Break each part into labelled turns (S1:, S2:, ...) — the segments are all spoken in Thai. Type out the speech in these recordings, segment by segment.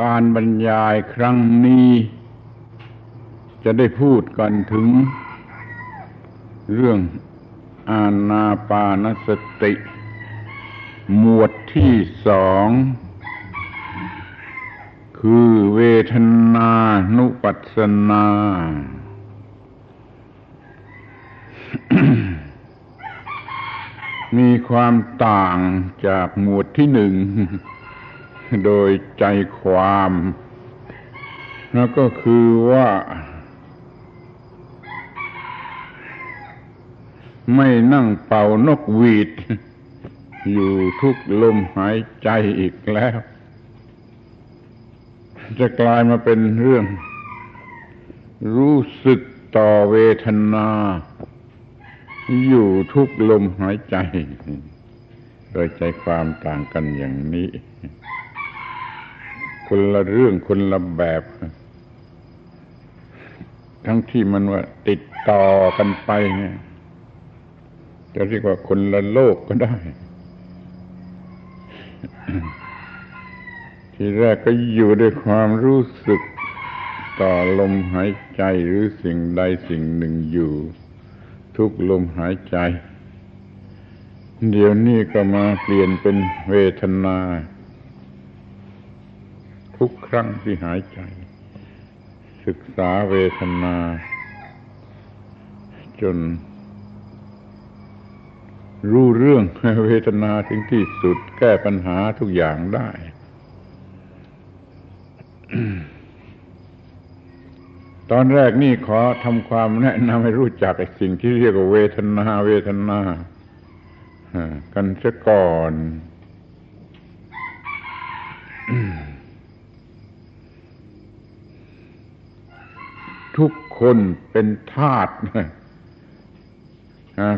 S1: การบรรยายครั้งนี้ จะได้พูดกันถึง เรื่องอาณาปานสติ หมวดที่สองคือเวทนานุปัสสนา มีความต่างจากหมวดที่หนึ่ง โดยใจความแล้วก็คือว่า ไม่นั่งเป่านกหวีด อยู่ทุกลมหายใจอีกแล้ว จะกลายมาเป็นเรื่อง รู้สึกต่อเวทนา อยู่ทุกลมหายใจ โดยใจความต่างกันอย่างนี้ คนละเรื่องคนละแบบ ทั้งที่มันว่าติดต่อกันไปเนี่ยจะเรียกว่าคนละโลกก็ได้ ทีแรกก็อยู่ด้วยความรู้สึกต่อลมหายใจหรือสิ่งใดสิ่งหนึ่งอยู่ ทุกลมหายใจ เดี๋ยวนี้ก็มาเปลี่ยนเป็นเวทนา ทุกครั้งที่หายใจ ศึกษาเวทนา จน รู้เรื่องเวทนาถึงที่สุดแก้ปัญหาทุกอย่างได้ตอนแรกนี่ขอทำความแนะนำให้รู้จักสิ่งที่เรียกว่าเวทนา เวทนากันเสียก่อน ทุกคนเป็นทาส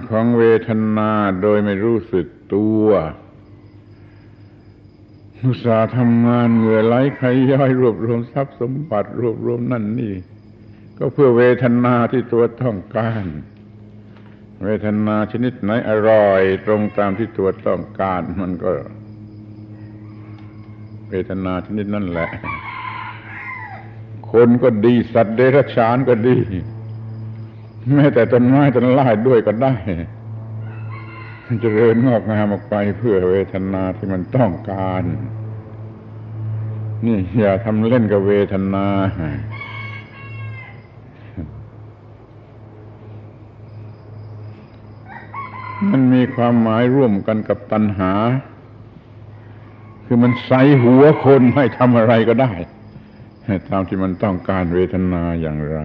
S1: ของเวทนาโดยไม่รู้สึกตัวอุตสาห์ทำงานเหงื่อไหลใครย่อยรวบรวมทรัพย์สมบัติรวบรวมนั่นนี่ ก็เพื่อเวทนาที่ตัวต้องการ เวทนาชนิดไหนอร่อย ตรงตามที่ตัวต้องการมันก็ เวทนาชนิดนั่นแหละ คนก็ดีสัตว์เดรัจฉานก็ดี แม้แต่ต้นไม้ต้นไม้ด้วยก็ได้มันจะเริญงอกงามออกไปเพื่อเวทนาที่มันต้องการ นี่อย่าทำเล่นกับเวทนามันมีความหมายร่วมกันกับตัณหา คือมันใส่หัวคนให้ทำอะไรก็ได้ ตามที่มันต้องการเวทนาอย่างไร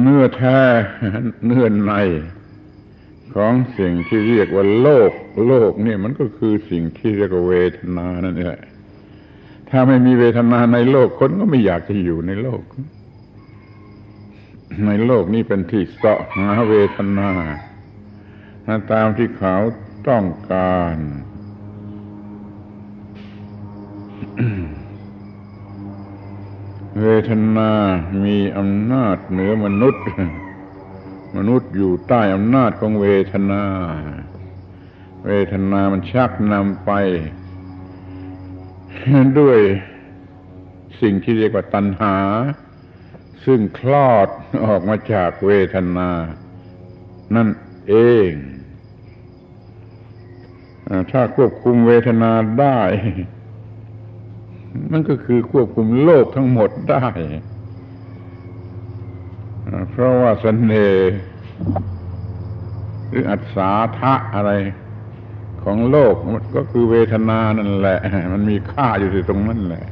S1: เนื้อแท้เนื้อในของสิ่งที่เรียกว่าโลก โลกนี่มันก็คือสิ่งที่เรียกว่าเวทนานั่นแหละถ้าไม่มีเวทนาในโลกคนก็ไม่อยากจะอยู่ในโลก ในโลกนี้เป็นที่เสาะหาเวทนาตามที่เขาต้องการ เวทนามีอำนาจเหนือมนุษย์ มนุษย์อยู่ใต้อำนาจของเวทนา เวทนามันชักนำไป ด้วยสิ่งที่เรียกว่าตัณหา ซึ่งคลอดออกมาจากเวทนา นั่นเองถ้าควบคุมเวทนาได้ นั่นก็คือควบคุมโลกทั้งหมดได้ เพราะว่าสเสน่ห์หรืออัศาทะอะไรของโลกมันก็คือเวทนานั่นแหละ มันมีค่าอยู่ที่ตรงนั้นแหละ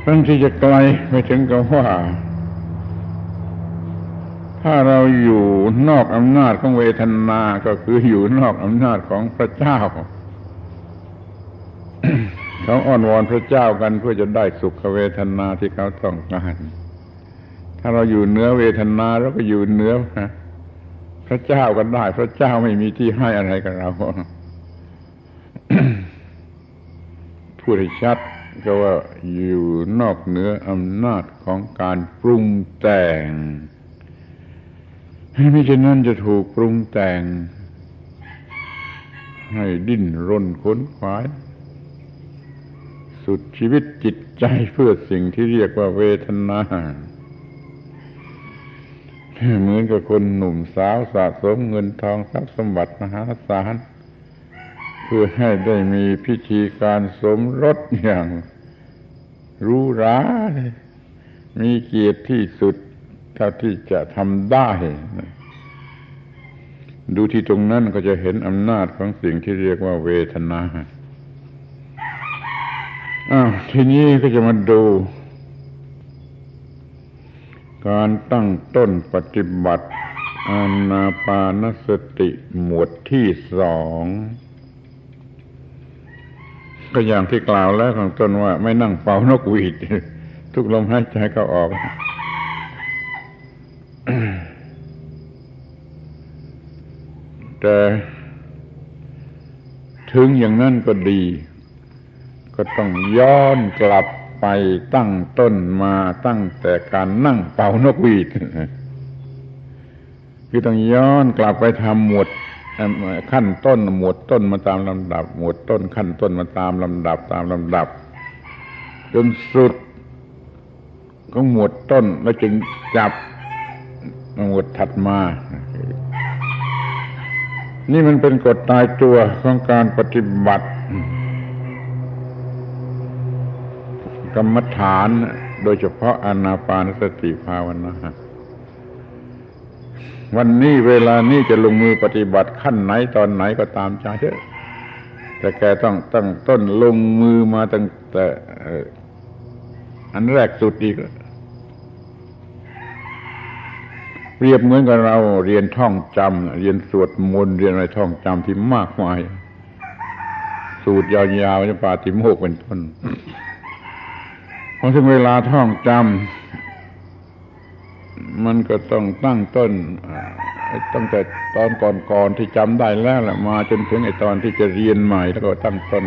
S1: เพิ่งที่จะไกลไปถึงกับว่า ถ้าเราอยู่นอกอำนาจของเวทนา ก็คืออยู่นอกอำนาจของพระเจ้า เขาอ้อนวอนพระเจ้ากันเพื่อจะได้สุขเวทนาที่เขาต้องการถ้าเราอยู่เหนือเวทนาเราก็อยู่เหนือพระเจ้ากันได้ พระเจ้าไม่มีที่ให้อะไรกับเราพูดให้ชัดก็ว่าอยู่นอกเหนืออำนาจของการปรุงแต่งไม่เช่นนั้นจะถูกปรุงแต่ง ให้ดิ้นรนขนขวาย สุดชีวิตจิตใจเพื่อสิ่งที่เรียกว่าเวทนาเหมือนกับคนหนุ่มสาวสะสมเงินทองทรัพย์สมบัติมหาศาลเพื่อให้ได้มีพิธีการสมรสอย่างรู้รามีเกียรติที่สุดเท่าที่จะทำได้ ดูที่ตรงนั้นก็จะเห็นอำนาจของสิ่งที่เรียกว่าเวทนา อ้าวทีนี้ก็จะมาดู การตั้งต้นปฏิบัติอานาปานสติหมวดที่สองก็อย่างที่กล่าวแล้วของต้นว่า ไม่นั่งเป่านกหวีด ทุกลมหายใจก็ออก แต่ถึงอย่างนั้นก็ดี ก็ต้องย้อนกลับไปตั้งต้นมาตั้งแต่การนั่งเป่านกหวีดคือต้องย้อนกลับไปทำหมวดขั้นต้นหมวดต้นมาตามลำดับ หมวดต้นขั้นต้นมาตามลำดับตามลำดับ จนสุดก็หมวดต้นแล้วจึงจับหมวดถัดมา นี่มันเป็นกฎตายตัวของการปฏิบัติ กรรมฐาน โดยเฉพาะอนาปานสติภาวนาวันนี้เวลานี้จะลงมือปฏิบัติขั้นไหนตอนไหนก็ตามใจเถอะแต่แกต้องตั้งต้นลงมือมาตั้งแต่อันแรกสุดอีกเปรียบเหมือนกับเราเรียนท่องจำเรียนสวดมนต์เรียนอะไรท่องจำที่มากมาย สูตรยาวๆจะปาติโมกเป็นต้น พอถึงเวลาท่องจำมันก็ต้องตั้งต้นตั้งแต่ตอนก่อนๆที่จำได้แล้วแหละมาจนถึงไอ้ตอนที่จะเรียนใหม่แล้วก็ตั้งต้น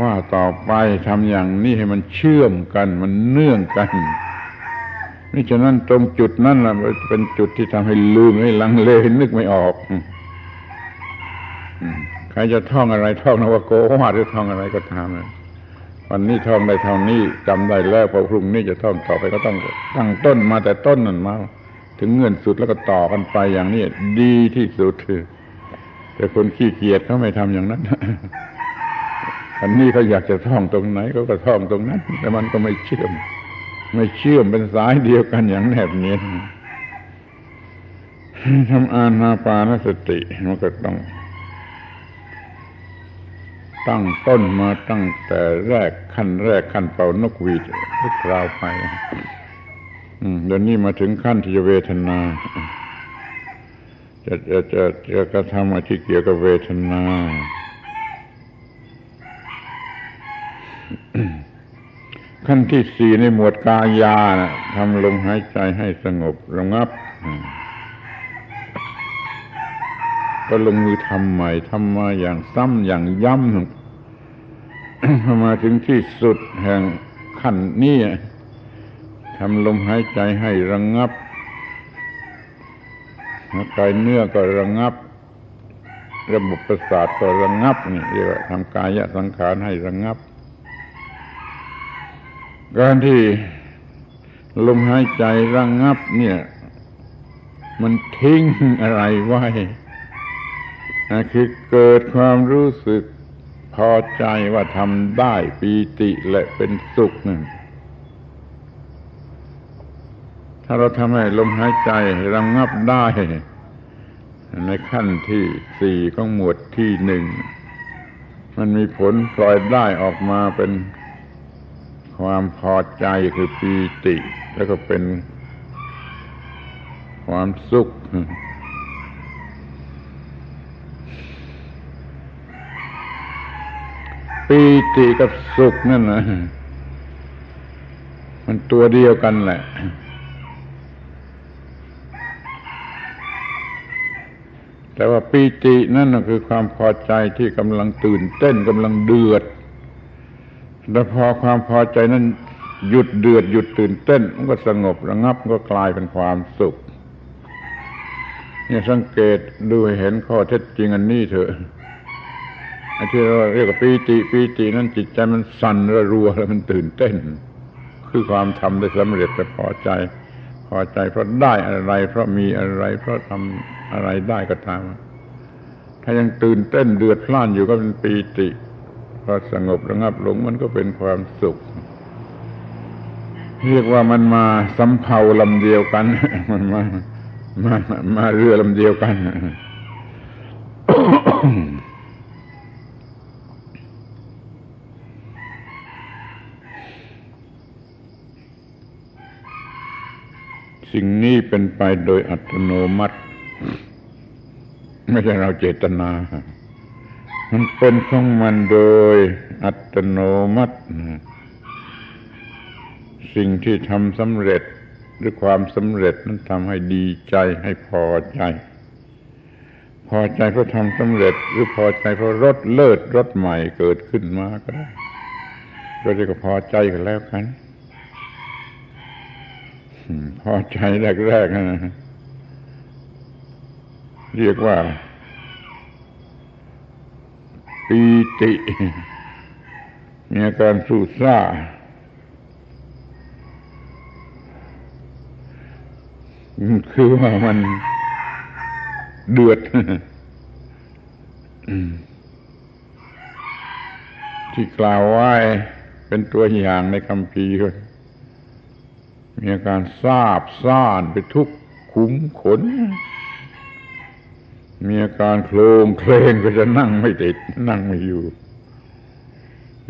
S1: ว่าต่อไปทำอย่างนี้ให้มันเชื่อมกัน มันเนื่องกันนี่ฉะนั้นตรงจุดนั้นแหละเป็นจุดที่ทำให้ลืมให้ลังเลนึกไม่ออกใครจะท่องอะไรท่องนวโกวาหรือท่องอะไรก็ตามเลย วันนี้ท่องได้เท่านี้จำได้แล้วพอพรุ่งนี้จะท่องต่อไปก็ต้องตั้งต้นมาแต่ต้นนั่นมา ถึงเงื่อนสุดแล้วก็ต่อกันไปอย่างนี้ดีที่สุดแต่คนขี้เกียจเขาไม่ทำอย่างนั้นอันนี้เขาอยากจะท่องตรงไหนเขาก็ท่องตรงนั้น แต่มันก็ไม่เชื่อม ไม่เชื่อมเป็นสายเดียวกันอย่างแนบเนียนทำอานาปานสติมันก็ต้อง ตั้งต้นมาตั้งแต่แรกขั้นแรกขั้นเป่านกหวีดทุกคราวไปเดี๋ยวนี้มาถึงขั้นที่จะเวทนา จะจะจะจะกระทำอะไรที่เกี่ยวกับเวทนาขั้นที่สี่ในหมวดกายานะทำลมหายใจให้สงบระงับ ก็ลงมือทำใหม่ทำมาอย่างซ้ำอย่างย้ำมาถึงที่สุดแห่งขั้นนี้ทำลมหายใจให้ระงงับกายเนื้อก็ระงงับ ระบบประสาทก็ระงงับนี่เรียกว่าทำกายสังขารให้ระงงับ การที่ลมหายใจระงงับ เนี่ย มันทิ้งอะไรไว้ คือเกิดความรู้สึกพอใจว่าทำได้ปีติและเป็นสุขนั่นถ้าเราทำให้ลมหายใจระงับได้ ในขั้นที่สี่ของหมวดที่หนึ่ง มันมีผลปล่อยได้ออกมาเป็นความพอใจคือปีติ แล้วก็เป็นความสุข ปีติกับสุขนั่นนะมันตัวเดียวกันแหละ แต่ว่าปีตินั่นคือความพอใจที่กำลังตื่นเต้นกำลังเดือด แล้วพอความพอใจนั้นหยุดเดือดหยุดตื่นเต้น มันก็สงบระงับก็กลายเป็นความสุข เนี่ยสังเกตดูเห็นข้อเท็จจริงอันนี้เถอะ ไอ้ที่เราเรียกว่าปีติปีตินั้นจิตใจมันสั่นระรัวแล้วมันตื่นเต้น คือความทำได้สำเร็จแต่พอใจ พอใจเพราะได้อะไร เพราะมีอะไร เพราะทำอะไรได้ก็ตามถ้ายังตื่นเต้นเดือดพล่านอยู่ก็เป็นปีติพอสงบระงับลงมันก็เป็นความสุข เรียกว่ามันมาสำเภาลำเดียวกัน มันมามามาเรือลำเดียวกัน สิ่งนี้เป็นไปโดยอัตโนมัติ ไม่ใช่เราเจตนา มันเป็นของมันโดยอัตโนมัติ สิ่งที่ทำสำเร็จหรือความสำเร็จนั้นทำให้ดีใจให้พอใจ พอใจเพราะทำสำเร็จ หรือพอใจเพราะรถเลิศรถใหม่เกิดขึ้นมาก็ได้ก็เรียกว่าพอใจกันแล้วกัน พอใจแรกๆนะเรียกว่า ปีติ มีอาการสูดซ่า คือว่ามันเดือดที่กล่าวไว้เป็นตัวอย่างในคำพี มีอาการซาบซ่านไปทุกขุมขน มีอาการโคลงเคลงก็จะนั่งไม่ติด นั่งไม่อยู่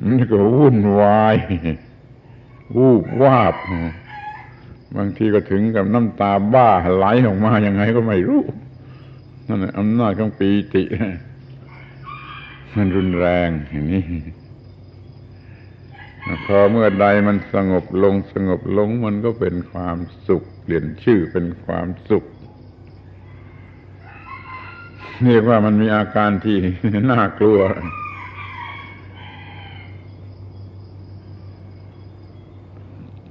S1: มันก็วุ่นวายวูบวาบบางทีก็ถึงกับน้ำตาบ้าไหลออกมาอย่างไงก็ไม่รู้นั่นอำนาจของปีติ มันรุนแรงอย่างนี้ พอเมื่อใดมันสงบลงสงบลงมันก็เป็นความสุข เปลี่ยนชื่อเป็นความสุข เรียกว่ามันมีอาการที่น่ากลัว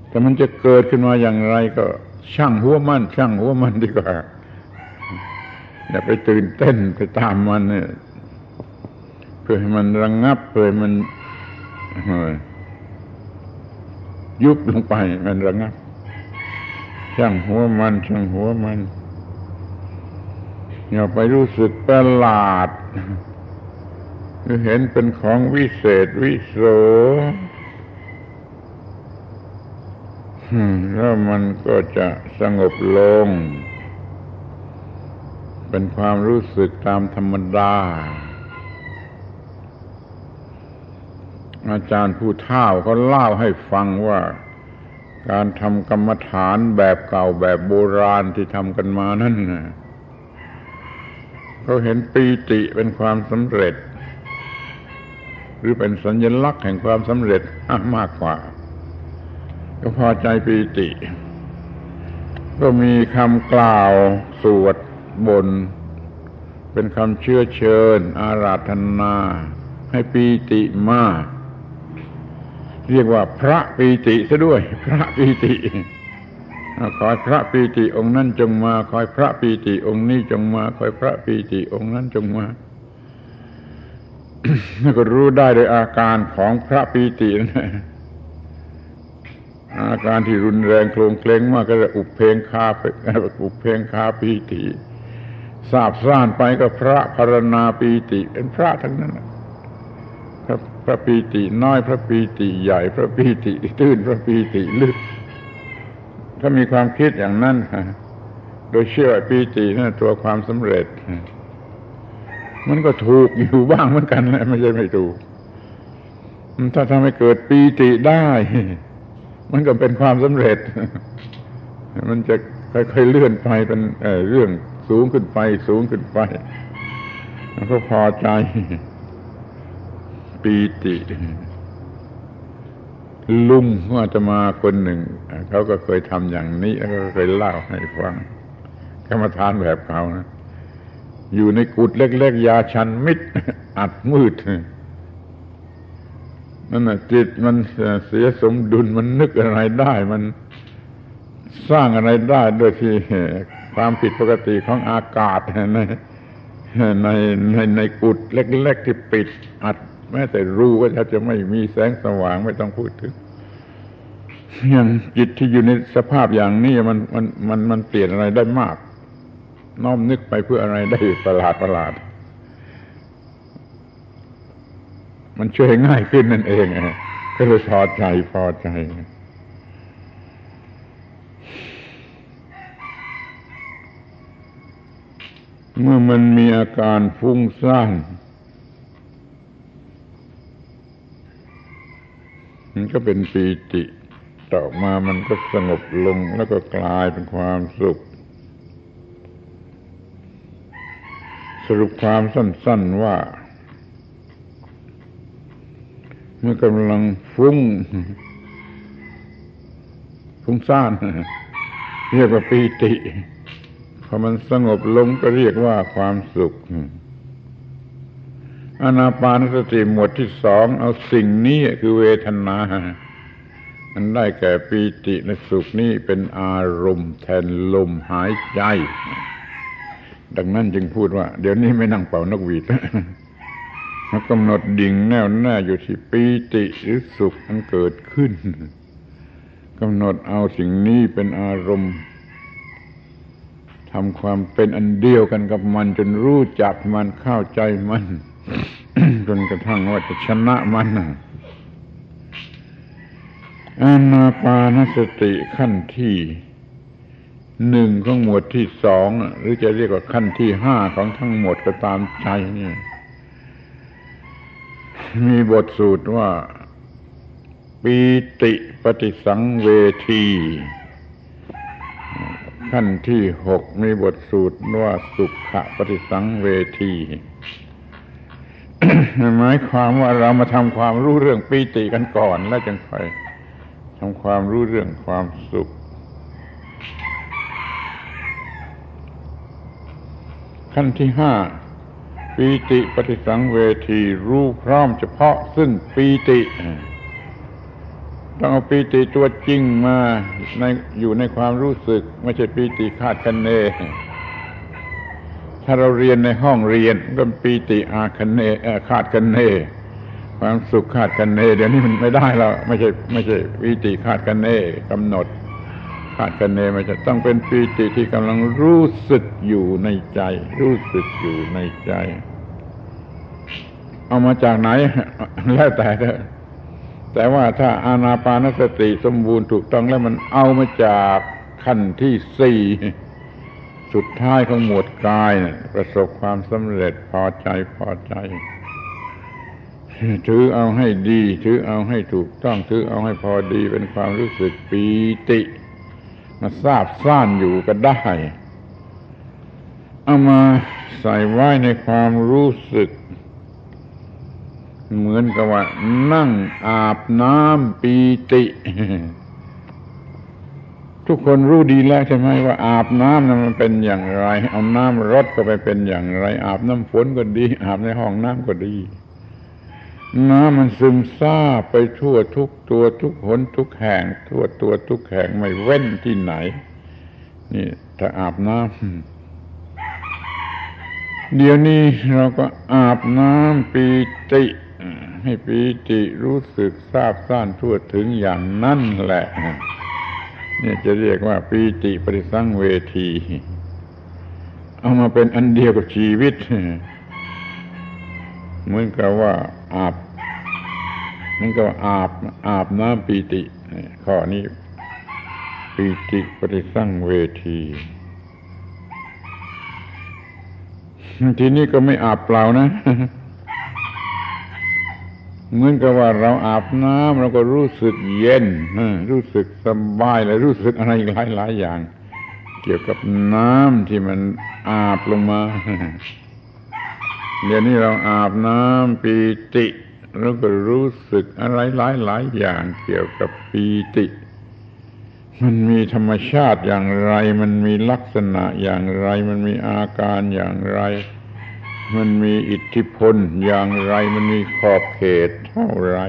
S1: แต่มันจะเกิดขึ้นมาอย่างไรก็ ช่างหัวมันช่างหัวมันดีกว่า อย่าไปตื่นเต้นไปตามมันเนี่ยเพื่อให้มันระงงับเพื่อให้มัน ยุบลงไปมันระงับ ช่างหัวมันช่างหัวมัน อย่าไปรู้สึกประหลาดหรือเห็นเป็นของวิเศษวิโสแล้วมันก็จะสงบลง เป็นความรู้สึกตามธรรมดา อาจารย์ผู้เฒ่าเขาเล่าให้ฟังว่า การทำกรรมฐานแบบเก่าแบบโบราณที่ทำกันมานั่นนะเขาเห็นปีติเป็นความสำเร็จ หรือเป็นสัญลักษณ์แห่งความสำเร็จมากกว่า ก็พอใจปีติ ก็มีคำกล่าวสวดบน เป็นคำเชื่อเชิญ อาราธนา ให้ปีติมาก เรียกว่าพระปีติซะด้วย พระปีติคอยพระปีติองค์นั้นจงมาคอยพระปีติองค์นี้จงมาคอยพระปีติองค์นั้นจงมาแล้วก็รู้ได้โดยอาการของพระปีตินะอาการที่รุนแรงโครงเคลงมากก็จะอุบเพลงคาอุบเพลงคาปีติทราบซ่านไปก็พระพรณนาปีติ เป็นพระทั้งนั้นพระ พระปีติน้อย พระปีติใหญ่ พระปีติตื้น พระปีติลึก ถ้ามีความคิดอย่างนั้นโดยเชื่อปีตินั่นตัวความสำเร็จ มันก็ถูกอยู่บ้างเหมือนกันนะไม่ใช่ไม่ถูกถ้าทำให้เกิดปีติได้ มันก็เป็นความสำเร็จ มันจะค่อยๆเลื่อนไปเป็นเรื่องสูงขึ้นไป สูงขึ้นไปแล้วก็พอใจ ปีติ ลุงว่าจะมาคนหนึ่ง เขาก็เคยทำอย่างนี้แล้วก็เคยเล่าให้ฟังกรรมฐานแบบเขานะอยู่ในกุฏเล็กๆยาชันมิด อัดมืดนั่นน่ะจิตมันเสียสมดุลมันนึกอะไรได้ มันสร้างอะไรได้โดยที่ความผิดปกติของอากาศในในในในกุดเล็ก ๆ ที่ปิดอัด แม้แต่รู้ว่าถ้าจะไม่มีแสงสว่างไม่ต้องพูดถึงอย่างจิตที่อยู่ในสภาพอย่างนี้มันมันมันมันเปลี่ยนอะไรได้มาก น้อมนึกไปเพื่ออะไรได้ประหลาดประหลาด มันช่วยง่ายขึ้นนั่นเองก็เลยพอใจพอใจเมื่อมันมีอาการฟุ้งซ่าน มันก็เป็นปีติต่อมามันก็สงบลงแล้วก็กลายเป็นความสุข สรุปความสั้น ๆว่า เมื่อกำลังฟุ้ง ฟุ้งซ่าน เรียกว่าปีติพอมันสงบลงก็เรียกว่าความสุข อนาปานสติหมวดที่สองเอาสิ่งนี้คือเวทนามันได้แก่ปีติและสุขนี้เป็นอารมณ์แทนลมหายใจ ดังนั้นจึงพูดว่า เดี๋ยวนี้ไม่นั่งเป่านกหวีดมากำหนดดิ่งแน่วแน่อยู่ที่ปีติหรือสุขมันเกิดขึ้นกำหนดเอาสิ่งนี้เป็นอารมณ์ทำความเป็นอันเดียวกันกับมันจนรู้จักมันเข้าใจมัน จนกระทั่งว่าจะชนะมันอานาปานสติขั้นที่หนึ่งของหมวดที่สองหรือจะเรียกว่าขั้นที่ห้าของทั้งหมดก็ตามใจนี่มีบทสูตรว่า ปีติปฏิสังเวที ขั้นที่หกมีบทสูตรว่าสุขะปฏิสังเวที หมายความว่าเรามาทำความรู้เรื่องปีติกันก่อน แล้วจึงไปทำความรู้เรื่องความสุข ขั้นที่ห้าปีติปฏิสังเวทีรู้พร้อมเฉพาะซึ่งปีติต้องเอาปีติตัวจริงมาในอยู่ในความรู้สึก ไม่ใช่ปีติคาดคะเน ถ้าเราเรียนในห้องเรียนก็ปีติอาคเนคาดคะเน ความสุขคาดคะเน เดี๋ยวนี้มันไม่ได้แล้วไม่ใช่ไม่ใช่ปีติคาดคะเนกำหนดคาดคะเนมันจะต้องเป็นปีติที่กำลังรู้สึกอยู่ในใจ รู้สึกอยู่ในใจ เอามาจากไหน แล้วแต่แต่ว่าถ้าอานาปานสติสมบูรณ์ถูกต้องแล้วมันเอามาจากขั้นที่สี่ สุดท้ายของหมวดกายนะประสบความสำเร็จพอใจพอใจ ถือเอาให้ดี ถือเอาให้ถูกต้องถือเอาให้พอดีเป็นความรู้สึกปีติมาทราบซ่านอยู่ก็ได้ เอามาใส่ไว้ในความรู้สึก เหมือนกับว่านั่งอาบน้ำปีติ ทุกคนรู้ดีแล้วใช่ไหมว่าอาบน้ำนั้นมันเป็นอย่างไร เอาน้ำรดก็ไปเป็นอย่างไร อาบน้ำฝนก็ดี อาบในห้องน้ำก็ดี น้ำมันซึมซาบไปทั่วทุกตัวทุกหนทุกแห่ง ทั่วตัวทุกแห่งไม่เว้นที่ไหน นี่ถ้าอาบน้ำเดี๋ยวนี้เราก็อาบน้ำปีติให้ปีติรู้สึกทราบซ่านทั่วถึงอย่างนั้นแหละ เนี่ยจะเรียกว่าปีติปริสังเวที เอามาเป็นอันเดียวกับชีวิต เหมือนกับว่าอาบเหมือนกับอาบอาบน้ำปีติข้อนี้ปีติปริสังเวที ทีนี้ก็ไม่อาบเปล่านะ เหมือนกับว่าเราอาบน้ำเราก็รู้สึกเย็นรู้สึกสบายและรู้สึกอะไรหลายหลายอย่าง เกี่ยวกับน้ำที่มันอาบลงมาเดี๋ยวนี้เราอาบน้ำปีติเราก็รู้สึกอะไรหลายหลายอย่าง เกี่ยวกับปีติ มันมีธรรมชาติอย่างไร มันมีลักษณะอย่างไร มันมีอาการอย่างไร มันมีอิทธิพลอย่างไรมันมีขอบเขตเท่าไร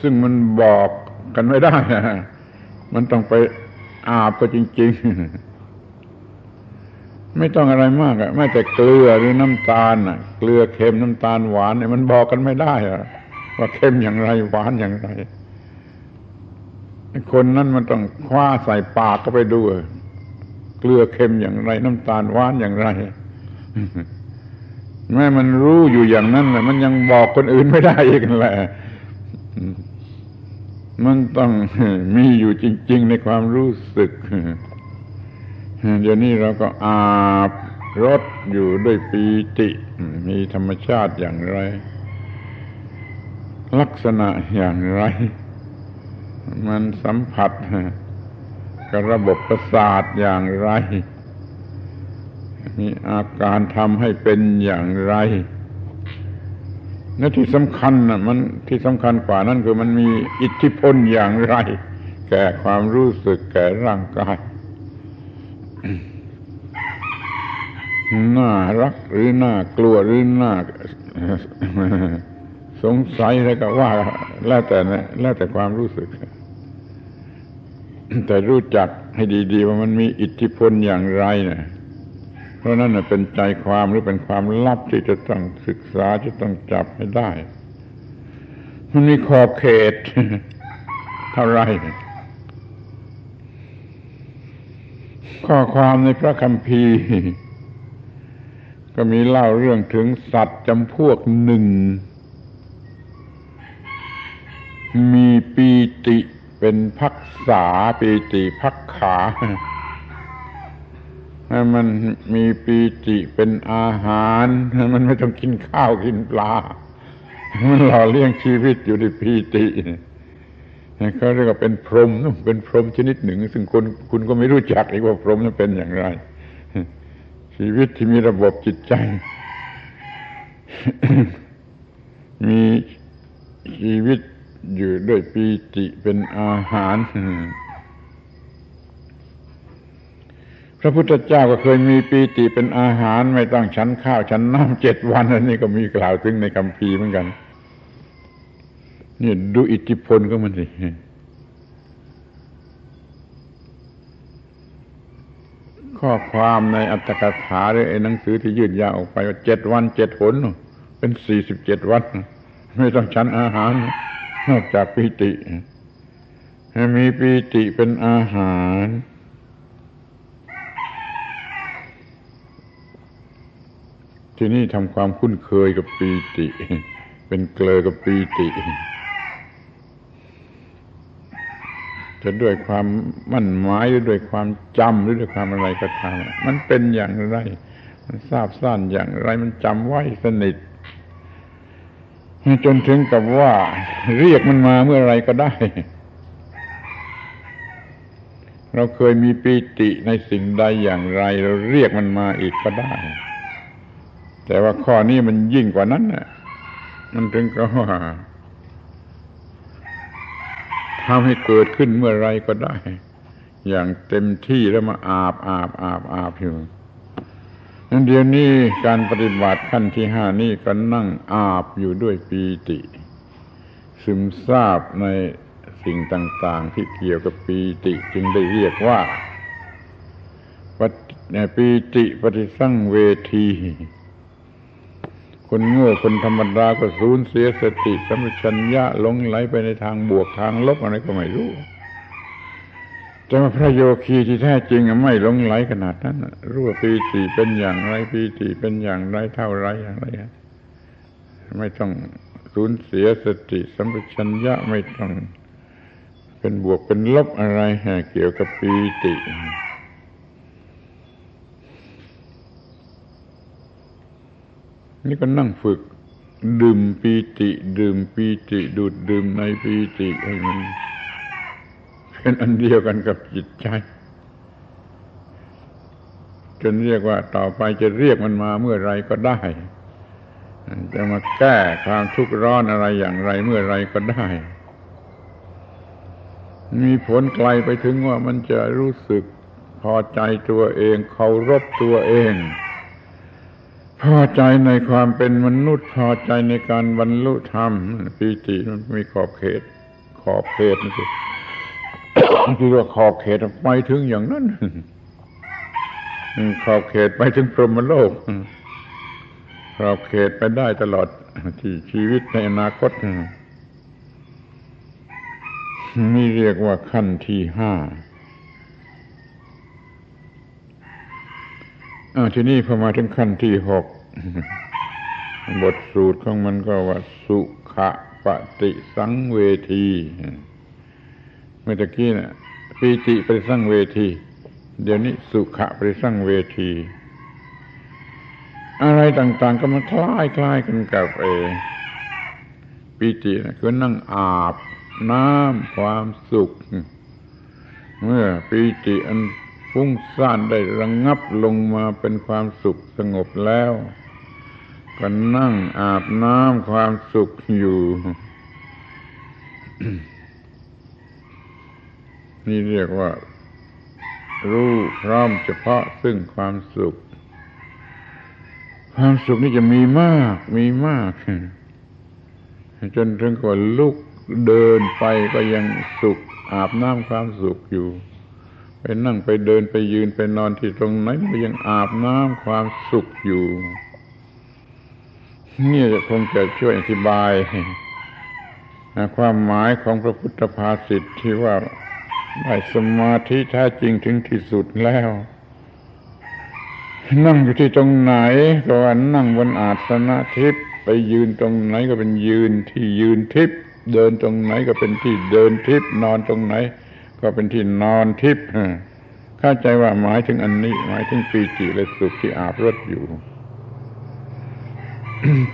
S1: ซึ่งมันบอกกันไม่ได้นะมันต้องไปอาบก็จริง ๆ ไม่ต้องอะไรมากอะไม่แต่เกลือหรือน้ำตาลอะเกลือเค็มน้ำตาลหวานเนี่ยมันบอกกันไม่ได้อะว่าเค็มอย่างไรหวานอย่างไร คนนั้นมันต้องคว้าใส่ปากก็ไปดูเกลือเค็มอย่างไร น้ำตาลหวานอย่างไร แม้มันรู้อยู่อย่างนั้นแหละมันยังบอกคนอื่นไม่ได้อีกแหละมันต้องมีอยู่จริง ๆ ในความรู้สึกเดี๋ยวนี้เราก็อาบรถอยู่ด้วยปีติ มีธรรมชาติอย่างไร ลักษณะอย่างไร มันสัมผัสกับระบบประสาทอย่างไร มีอาการทำให้เป็นอย่างไรและที่สำคัญนะมันที่สำคัญกว่านั้นคือมันมีอิทธิพลอย่างไร แก่ความรู้สึกแก่ร่างกายน่ารักหรือน่ากลัวหรือน่าสงสัยอะไรก็ว่า แล้วแต่นะแล้วแต่ความรู้สึก แต่รู้จักให้ดี ๆ ว่ามันมีอิทธิพลอย่างไรนะเพราะนั่นเป็นใจความหรือเป็นความลับที่จะต้องศึกษาจะต้องจับให้ได้ มันมีขอบเขตเท่าไรข้อความในพระคัมภีร์ ก็มีเล่าเรื่องถึงสัตว์จำพวกหนึ่ง มีปีติ เป็นพักษาปีติพักขาให้มันมีปีติเป็นอาหารมันไม่ต้องกินข้าวกินปลา มันหล่อเลี้ยงชีวิตอยู่ในปีติเขาเรียกว่าเป็นพรหมเป็นพรหมชนิดหนึ่ง ซึ่งคุณคุณก็ไม่รู้จักอีกว่าพรหมนั้นเป็นอย่างไร ชีวิตที่มีระบบจิตใจ มีชีวิต อยู่ด้วยปีติเป็นอาหาร พระพุทธเจ้าก็เคยมีปีติเป็นอาหาร ไม่ต้องฉันข้าวฉันน้ำเจ็ดวันอันนี้ก็มีกล่าวถึงในคำพีเหมือนกัน นี่ดูอิทธิพลก็มันสิข้อความในอัตถกถาหรือไอ้หนังสือที่ยืดยาวออกไปว่าเจ็ดวันเจ็ดหนเป็นสี่สิบเจ็ดวัน ไม่ต้องฉันอาหาร นอกจากปีติ มีปีติเป็นอาหาร ที่นี่ทำความคุ้นเคยกับปีติ เป็นเกลอกับปีติ จะด้วยความมั่นหมายหรือด้วยความจำหรือด้วยความอะไรก็ตามมันเป็นอย่างไร มันทราบสั้นอย่างไร มันจำไว้สนิท จนถึงกับว่า เรียกมันมาเมื่อไรก็ได้ เราเคยมีปีติในสิ่งใดอย่างไร เราเรียกมันมาอีกก็ได้ แต่ว่าข้อนี้มันยิ่งกว่านั้นน่ะ มันถึงก็ว่าทำให้เกิดขึ้นเมื่อไรก็ได้ อย่างเต็มที่แล้วมาอาบอาบอาบอาบอยู่ เดี๋ยวนี้การปฏิบัติขั้นที่ห้านี่ก็นั่งอาบอยู่ด้วยปีติ ซึมซาบในสิ่งต่างๆ ที่เกี่ยวกับปีติจึงได้เรียกว่าปีติปฏิสั่งเวที คนโง่คนธรรมดาก็สูญเสียสติสัมปชัญญะหลงไหลไปในทางบวกทางลบอะไรก็ไม่รู้ แต่ว่าพระโยคีที่แท้จริงไม่หลงไหลขนาดนั้นรู้ว่าปีติเป็นอย่างไรปีติเป็นอย่างไรเท่าไรอย่างไรไม่ต้องสูญเสียสติสัมปชัญญะไม่ต้องเป็นบวกเป็นลบอะไรเกี่ยวกับปีตินี่ก็นั่งฝึกดื่มปีติ ดื่มปีติ ดูดดื่มในปีติให้มัน เป็นอันเดียวกันกับจิตใจ จนเรียกว่าต่อไปจะเรียกมันมาเมื่อไรก็ได้ จะมาแก้ความทุกข์ร้อนอะไรอย่างไรเมื่อไรก็ได้ มีผลไกลไปถึงว่ามันจะรู้สึกพอใจตัวเองเคารพตัวเองพอใจในความเป็นมนุษย์พอใจในการบรรลุธรรมปีติมันมีขอบเขต ขอบเขตนี่สิ ที่ว่าขอบเขตไปถึงอย่างนั้นขอบเขตไปถึงพรหมโลกขอบเขตไปได้ตลอดที่ชีวิตในอนาคตนี่เรียกว่าขั้นที่ห้าอาทีนี้พอมาถึงขั้นที่หกบทสูตรของมันก็ว่า สุขะปฏิสังเวที เมื่อกี้นะ่ะปีติไปฏิสังเวที เดี๋ยวนี้สุขะไปฏิสังเวที อะไรต่างๆก็มาคล้ายคล้ายกันกับเอปีตินะคือนั่งอาบน้ำความสุข เมื่อปีติอันฟุ้งซ่านได้ระงงับลงมาเป็นความสุขสงบแล้ว ก็นั่งอาบน้ำความสุขอยู่ นี่เรียกว่า รู้พร้อมเฉพาะซึ่งความสุข ความสุขนี่จะมีมาก มีมาก จนถึงกับลุกเดินไปก็ยังสุข อาบน้ำความสุขอยู่ ไปนั่งไปเดินไปยืนไปนอนที่ตรงไหนมันยังอาบน้ำความสุขอยู่นี่จะคงจะช่วยอธิบาย ความหมายของพระพุทธภาษิตที่ว่า ได้สมาธิแท้จริงถึงที่สุดแล้ว นั่งอยู่ที่ตรงไหนก็ว่านั่งบนอาสนะทิพย์ไปยืนตรงไหนก็เป็นยืนที่ยืนทิพย์เดินตรงไหนก็เป็นที่เดินทิพย์นอนตรงไหน ก็เป็นที่นอนทิพย์เข้าใจว่าหมายถึงอันนี้ หมายถึงปีจิและสุขที่อาบรถอยู่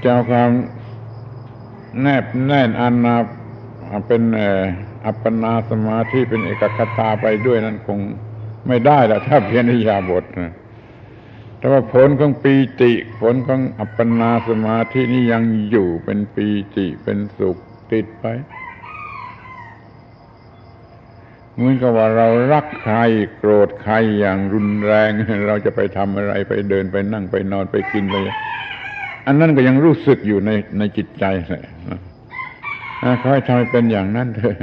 S1: เจ้าความแนบแน่นอันนาเป็น อัปปนาสมาธิเป็นเอกคตาไปด้วยนั้นคงไม่ได้ละถ้าเพียรยาบทนะแต่ว่าผลของปีติ ผลของอัปปนาสมาธินี่ยังอยู่เป็นปีติเป็นสุขติดไปเหมือนกับว่าเรารักใครโกรธใครอย่างรุนแรง เราจะไปทำอะไรไปเดินไปนั่งไปนอนไปกินไปอันนั้นก็ยังรู้สึกอยู่ในในจิตใจเลยขอให้ทำเป็นอย่างนั้นเถอะ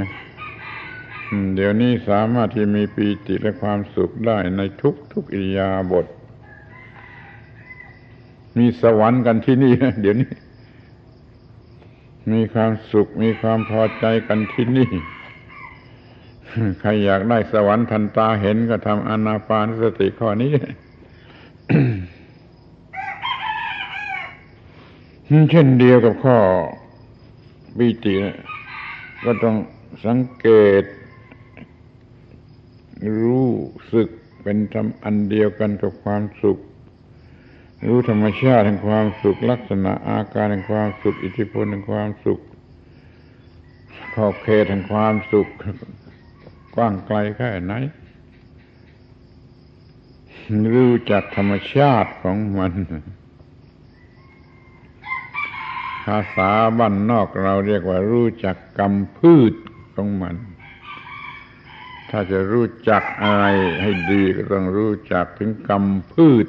S1: เดี๋ยวนี้สามารถที่มีปีติและความสุขได้ในทุกทุกอิริยาบถมีสวรรค์กันที่นี่เดี๋ยวนี้ มีความสุขมีความพอใจกันที่นี่ ใครอยากได้สวรรค์ทันตาเห็นก็ทำอนาปานสติข้อนี้เช่นเดียวกับข้อปีติก็ต้องสังเกต รู้สึกเป็นทำอันเดียวกันกับความสุข รู้ธรรมชาติแห่งความสุข ลักษณะอาการแห่งความสุข อิทธิพลแห่งความสุขขอบเขตแห่งความสุข กว้างไกลแค่ไหน รู้จักธรรมชาติของมัน ภาษาบ้านนอกเราเรียกว่ารู้จักกรรมพืชของมัน ถ้าจะรู้จักอะไรให้ดีก็ต้องรู้จักถึงกรรมพืช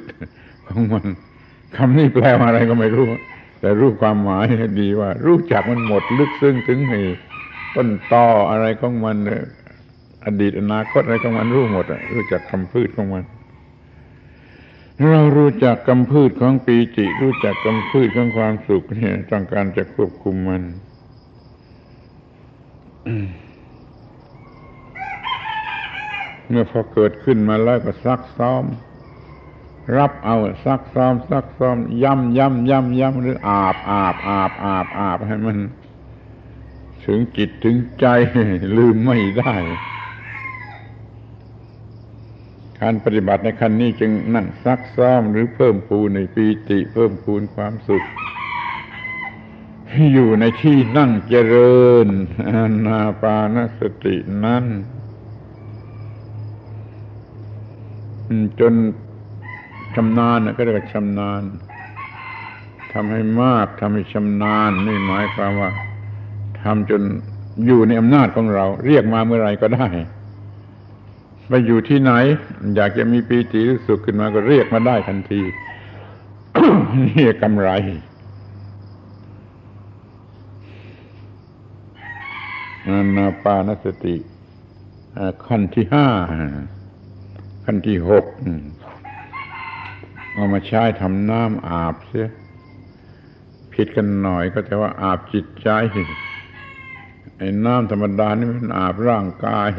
S1: ของมันคำนี้แปลว่าอะไรก็ไม่รู้ แต่รู้ความหมายให้ดีว่า รู้จักมันหมดลึกซึ้งถึงเหตุต้นตออะไรของมันอดีตอนาคตอะไรของมันรู้หมดรู้จักคำพืชของมันเรารู้จักกำพืชของปีจิ รู้จักกำพืชของความสุขเนี่ย ต้องการจะควบคุมมัน เมื่อพอเกิดขึ้นมาแล้วก็ซักซ้อม รับเอาซักซ้อมซักซ้อมย้ำย้ำย้ำย้ำหรืออาบอาบอาบอาบอาบให้มัน ถึงจิตถึงใจลืมไม่ได้การปฏิบัติในขั้นนี้จึงนั่งซักซ้อมหรือเพิ่มพูนในปีติ เพิ่มพูนความสุขอยู่ในที่นั่งเจริญนาปานสตินั้น จนชำนาญก็เรียกว่าชำนาญทำให้มากทำให้ชำนาญนี่หมายความว่าทำจนอยู่ในอำนาจของเรา เรียกมาเมื่อไรก็ได้ ไปอยู่ที่ไหน อยากจะมีปีติหรือสุขขึ้นมาก็เรียกมาได้ทันทีนี่กำไรนานาปานสติขั้นที่ห้า ขั้นที่หกเอามาใช้ทำน้ำอาบเสียผิดกันหน่อยก็แต่ว่าอาบจิตใจไอ้น้ำธรรมดานี่มันอาบร่างกาย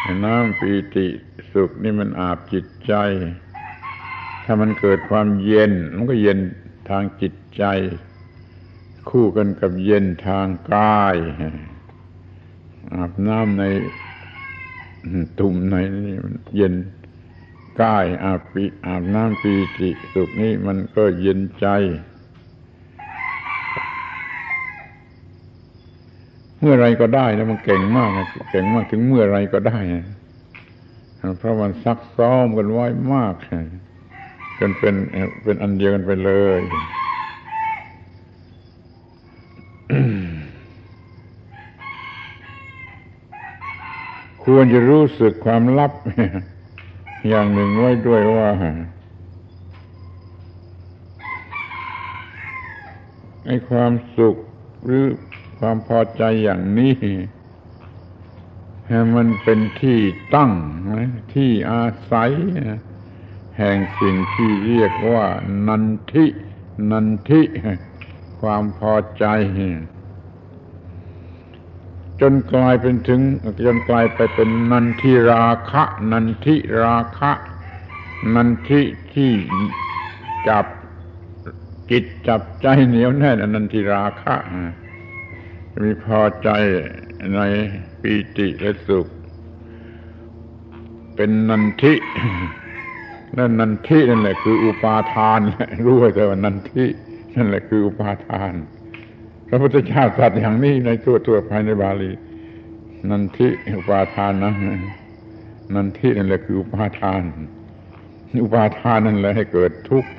S1: ไอ้น้ำปีติสุขนี่มันอาบจิตใจ ถ้ามันเกิดความเย็น มันก็เย็นทางจิตใจ คู่กันกับเย็นทางกายอาบน้ำใน ตุ่มในนี่มันเย็นกายอาบปีอาบน้ำปีติสุขนี่มันก็เย็นใจ เมื่อไรก็ได้แล้วมันเก่งมากเก่งมากถึงเมื่อไรก็ได้เพราะมันซักซ้อมกันไว้มากจนเป็นเป็นอันเดียวกันไปเลย ควรจะรู้สึกความลับ อย่างหนึ่งไว้ด้วยว่าไอ้ความสุขหรือความพอใจอย่างนี้มันเป็นที่ตั้งที่อาศัย แห่งสิ่งที่เรียกว่า นันทิ นันทิ ความพอใจ จนกลายเป็นถึง จนกลายไปเป็นนันทิราคะ นันทิราคะ นันทิที่จับจิตจับใจเหนียวแน่นนันทิราคะมีพอใจในปีติและสุข เป็นนันทินั่นนันทินั่นแหละคืออุปาทานรู้ไว้แต่ว่านันทินั่นแหละคืออุปาทาน ระพุทธเจ้าตรัสอย่างนี้ในตัวตัวภายในบาลี นันทิอุปาทานนะนันทินั่นแหละคืออุปาทาน อุปาทานนั่นแหละให้เกิดทุกข์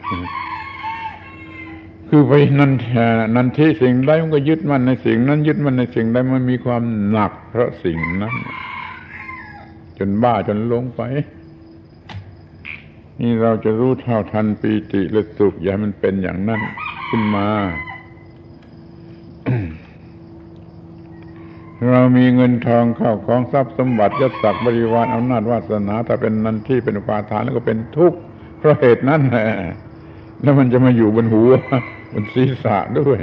S1: คือไปนันนันที่สิ่งใดมันก็ยึดมันในสิ่ง นั้นยึดมันในสิ่งใดมันมีความหนักเพราะสิ่งนั้นจนบ้าจนลงไป นี่เราจะรู้เท่าทันปีติและสุขอย่ามันเป็นอย่างนั้นขึ้นมา เรามีเงินทองเข้าของทรัพย์สมบัติยศศักดิ์บริวารอำนาจวาสนาถ้าเป็นนันที่เป็นอุปาทานแล้วก็เป็นทุกข์เพราะเหตุนั้นแหละแล้วมันจะมาอยู่บนหัวบนศีรษะด้วย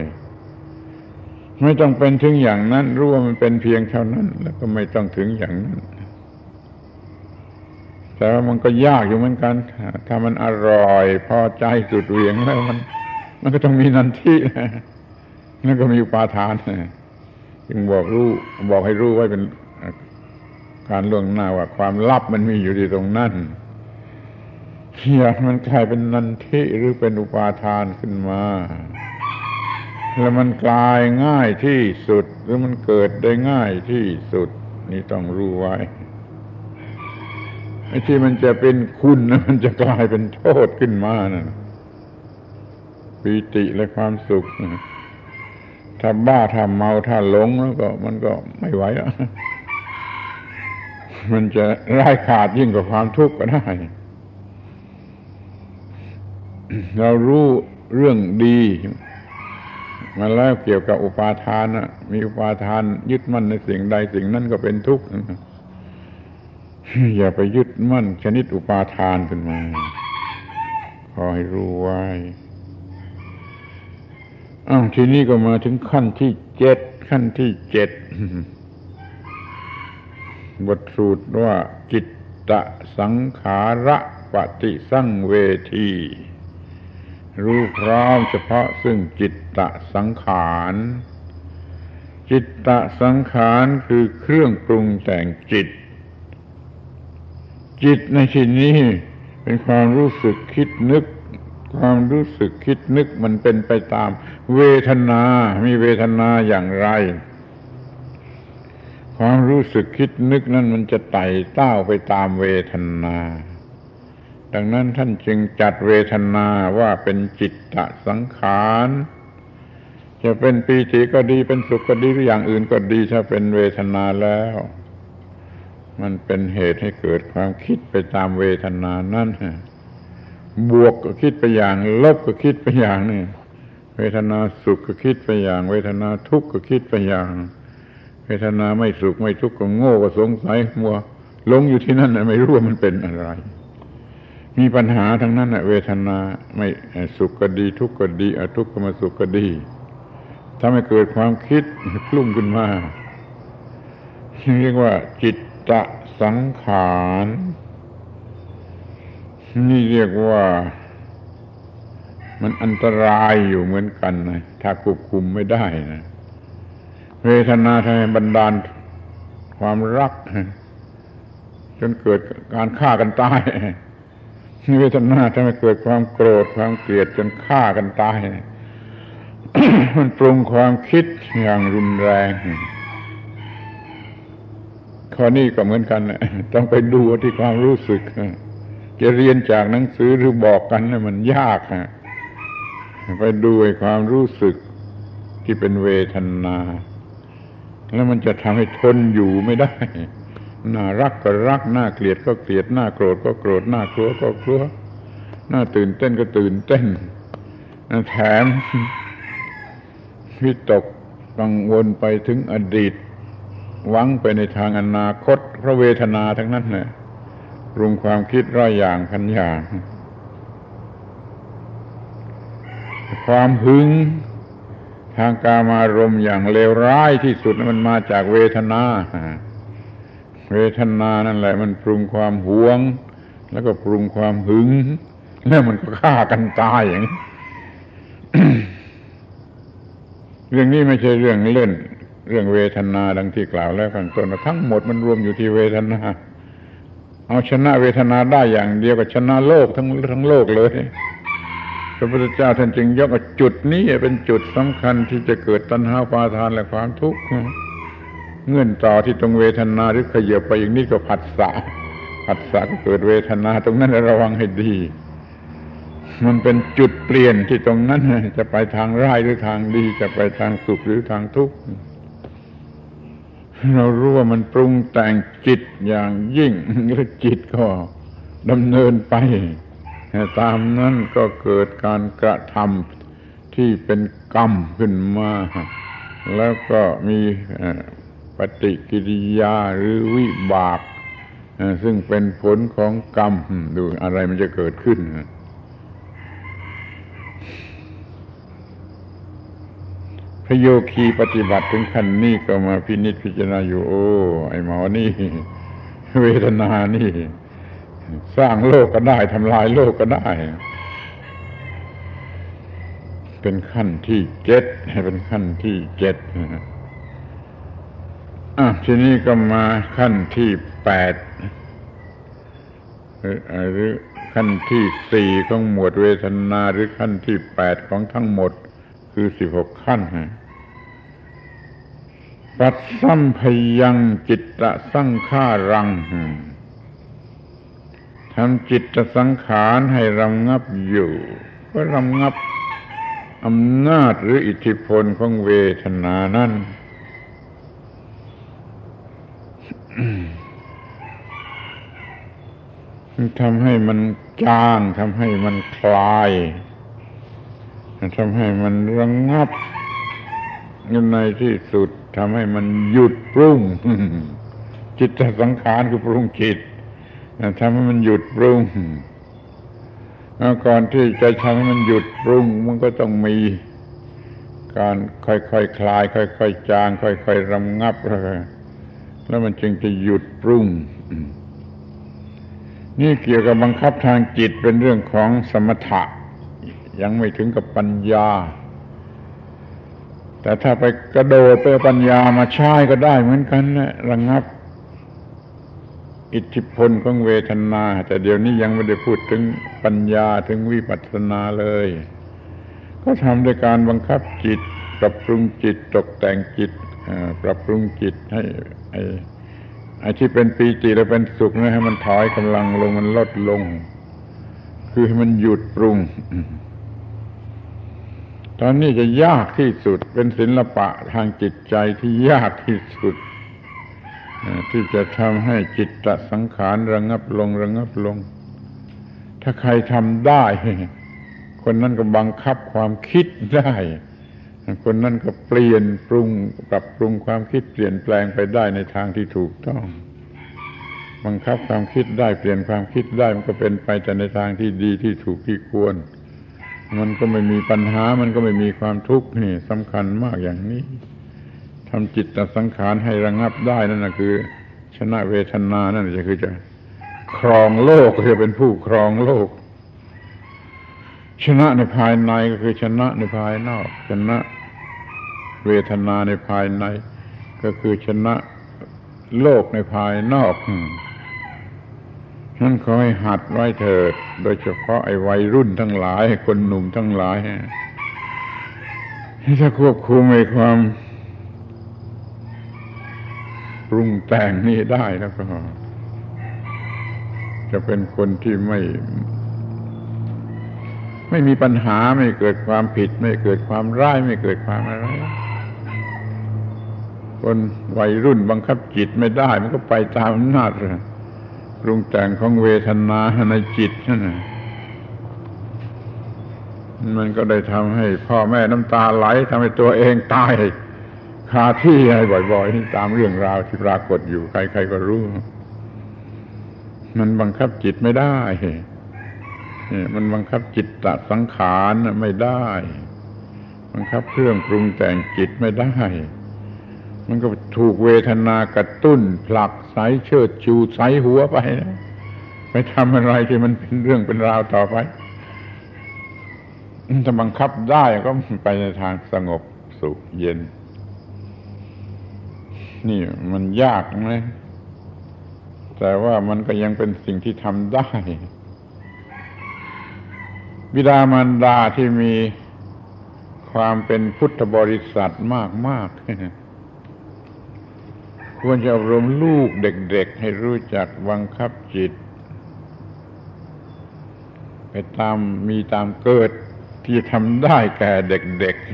S1: ไม่ต้องเป็นถึงอย่างนั้น รู้ว่ามันเป็นเพียงเท่านั้น แล้วก็ไม่ต้องถึงอย่างนั้น แต่ว่ามันก็ยากอยู่เหมือนกันถ้ามันอร่อยพอใจสุดเวียงแล้วมัน มันก็ต้องมีนันทีแล้วก็มีอุปาทาน จึงบอกรู้บอกให้รู้ไว้เป็นการล่วงหน้าว่าความลับมันมีอยู่ที่ตรงนั้นอยากมันกลายเป็นนันทิหรือเป็นอุปาทานขึ้นมา แล้วมันกลายง่ายที่สุด หรือมันเกิดได้ง่ายที่สุด นี่ต้องรู้ไว้ไอ้ที่มันจะเป็นคุณนะมันจะกลายเป็นโทษขึ้นมานะปีติและความสุข ถ้าบ้าถ้าเมาถ้าหลงแล้วก็ มันก็ไม่ไหวแล้วมันจะร้ายขาดยิ่งกว่าความทุกข์ก็ได้ เรารู้เรื่องดีมาแล้วเกี่ยวกับอุปาทานนะมีอุปาทานยึดมั่นในสิ่งใดสิ่งนั้นก็เป็นทุกข์อย่าไปยึดมั่นชนิดอุปาทานขึ้นมา ขอให้รู้ไว้ อ้าวทีนี้ก็มาถึงขั้นที่เจ็ดขั้นที่เจ็ดบทสูตรว่าจิตตะสังขาระปฏิสังเวที รู้พร้อมเฉพาะซึ่งจิตตะสังขารจิตตะสังขารคือเครื่องปรุงแต่งจิต จิตในที่นี้เป็นความรู้สึกคิดนึก ความรู้สึกคิดนึกมันเป็นไปตาม เวทนา มีเวทนาอย่างไร ความรู้สึกคิดนึกนั้นมันจะไต่เต้าไปตามเวทนา ดังนั้นท่านจึงจัดเวทนาว่าเป็นจิตตสังขารจะเป็นปีติก็ดีเป็นสุขก็ดีหรืออย่างอื่นก็ดีถ้าเป็นเวทนาแล้ว มันเป็นเหตุให้เกิดความคิดไปตามเวทนานั่น บวกก็คิดไปอย่าง ลบก็คิดไปอย่างนี่เวทนาสุขก็คิดไปอย่าง เวทนาทุกข์ก็คิดไปอย่าง เวทนาไม่สุขไม่ทุกข์ก็โง่ก็สงสัยมัวหลงอยู่ที่นั่นไม่รู้ว่ามันเป็นอะไร มีปัญหาทั้งนั้นเวทนาไม่สุขก็ดี ทุกข์ก็ดีอทุกข์ก็มาสุขก็ดีถ้าไม่เกิดความคิดคลุ่มขึ้นมาเรียกว่าจิตตะสังขาร นี่เรียกว่ามันอันตรายอยู่เหมือนกันนะถ้าควบคุมไม่ได้นะเวทนาทำให้บันดาลความรัก จนเกิดการฆ่ากันตายเวทนาทำให้เกิดความโกรธความเกลียดจนฆ่ากันตาย มันปรุงความคิดอย่างรุนแรงข้อนี้ก็เหมือนกันต้องไปดูที่ความรู้สึก จะเรียนจากหนังสือหรือบอกกันนี่มันยากฮะไปดูไอ้ความรู้สึกที่เป็นเวทนา แล้วมันจะทำให้ทนอยู่ไม่ได้ น่ารักก็รัก น่าเกลียดก็เกลียด น่าโกรธก็โกรธ น่ากลัวก็กลัว น่าตื่นเต้นก็ตื่นเต้น แถมวิตกกังวลไปถึงอดีต หวังไปในทางอนาคตพระเวทนาทั้งนั้นเนี่ย ปรุงความคิดร้อยอย่างพันอย่าง ความหึงทางกามารมอย่างเลวร้ายที่สุดมันมาจากเวทนา เวทนานั่นแหละ มันปรุงความหวง แล้วก็ปรุงความหึง แล้วมันก็ฆ่ากันตายอย่างเรื่องนี้ไม่ใช่เรื่องเล่น เรื่องเวทนาดังที่กล่าวแล้วข้างต้นทั้งหมดมันรวมอยู่ที่เวทนา เอาชนะเวทนาได้อย่างเดียวกับชนะโลกทั้งทั้งโลกเลย พระพุทธเจ้าท่านจึงยกจุดนี้เป็นจุดสำคัญที่จะเกิดตัณหาปาทานและความทุกข์เงื่อนต่อที่ตรงเวทนาหรือขยับไปอย่างนี้ก็ผัสสะผัสสะก็เกิดเวทนาตรงนั้นระวังให้ดี มันเป็นจุดเปลี่ยนที่ตรงนั้นจะไปทางร้ายหรือทางดี จะไปทางสุขหรือทางทุกข์ เรารู้ว่ามันปรุงแต่งจิตอย่างยิ่งแล้วจิตก็ดำเนินไป ตามนั้นก็เกิดการกระทำที่เป็นกรรมขึ้นมา แล้วก็มีปฏิกิริยาหรือวิบาก ซึ่งเป็นผลของกรรม ดูอะไรมันจะเกิดขึ้น พโยคีปฏิบัติถึงขั้นนี้ก็มาพินิจพิจารณาอยู่ โอ้ ไอหมอนี่ เวทนานี่ สร้างโลกก็ได้ทำลายโลกก็ได้ เป็นขั้นที่เจ็ดเป็นขั้นที่เจ็ดอะทีนี้ก็มาขั้นที่แปดหรือขั้นที่สี่ของหมวดเวทนาหรือขั้นที่แปดของทั้งหมดคือสิบหกขั้นฮะ ปัดสัมพยังจิตตสังขารังทำจิตสังขารให้รำงับอยู่ ก็รำงับอำนาจหรืออิทธิพลของเวทนานั้นทำให้มันจางทำให้มันคลายทำให้มันระงงับในที่สุด ทำให้มันหยุดปรุง จิตสังขารคือปรุงจิตทำให้มันหยุดปรุงก่อนที่จะทำให้มันหยุดปรุง มันก็ต้องมีการค่อยๆคคลาย ค่อยๆจาง ค่อยๆรำงับ แล้วมันจึงจะหยุดปรุง นี่เกี่ยวกับบังคับทางจิตเป็นเรื่องของสมถะ ยังไม่ถึงกับปัญญา แต่ถ้าไปกระโดดไปปัญญามาใช้ก็ได้เหมือนกันนะระงับ อิทธิพลของเวทนา แต่เดี๋ยวนี้ยังไม่ได้พูดถึงปัญญาถึงวิปัสสนาเลย ก็ทำด้วยการบังคับจิต ปรับปรุงจิตตกแต่งจิตปรับปรุงจิตให้ไอ้ไอ้ที่เป็นปีติแล้วเป็นสุขนะให้มันถอยกำลังลงมันลดลง คือให้มันหยุดปรุง ตอนนี้จะยากที่สุดเป็นศิลปะทางจิตใจที่ยากที่สุด ที่จะทำให้จิตตสังขารระงับลงระงับลง ถ้าใครทำได้ คนนั้นก็บังคับความคิดได้ คนนั้นก็เปลี่ยนปรุงปรับปรุงความคิดเปลี่ยนแปลงไปได้ในทางที่ถูกต้อง บังคับความคิดได้เปลี่ยนความคิดได้มันก็เป็นไปแต่ในทางที่ดีที่ถูกที่ควร มันก็ไม่มีปัญหา มันก็ไม่มีความทุกข์นี่สำคัญมากอย่างนี้ทำจิตตสังขารให้ระงับได้นั่นนะคือ ชนะเวทนานั่นจะคือจะครองโลกจะเป็นผู้ครองโลก ชนะในภายในก็คือชนะในภายนอก ชนะเวทนาในภายใน ก็คือชนะโลกในภายนอก นั่นขอให้หัดไว้เถิด โดยเฉพาะไอ้วัยรุ่นทั้งหลาย คนหนุ่มทั้งหลายถ้าควบคุมไอ้ความปรุงแต่งนี่ได้แล้วก็ จะเป็นคนที่ไม่ ไม่มีปัญหาไม่เกิดความผิด ไม่เกิดความร้ายไม่เกิดความอะไร คนวัยรุ่นบังคับจิตไม่ได้ มันก็ไปตามอำนาจเลย ปรุงแต่งของเวทนาในจิตนั่นมันก็ได้ทำให้พ่อแม่น้ำตาไหลทำให้ตัวเองตายคาที่อะไรบ่อยๆนี่ตามเรื่องราวที่ปรากฏอยู่ใคร ๆก็รู้ มันบังคับจิตไม่ได้มันบังคับจิตตสังขารไม่ได้ บังคับเครื่องปรุงแต่งจิตไม่ได้ มันก็ถูกเวทนากระตุ้น ผลักใสเชิดชูใสหัวไปนะไปทำอะไรที่มันเป็นเรื่องเป็นราวต่อไปถ้าบังคับได้ก็ไปในทางสงบสุขเย็น นี่มันยากไหมแต่ว่ามันก็ยังเป็นสิ่งที่ทำได้ บิดามารดาที่มีความเป็นพุทธบริษัทมากๆ ควรจะอบรมลูกเด็กๆ ให้รู้จักบังคับจิต ไปตามมีตามเกิดที่ทำได้แก่เด็กๆ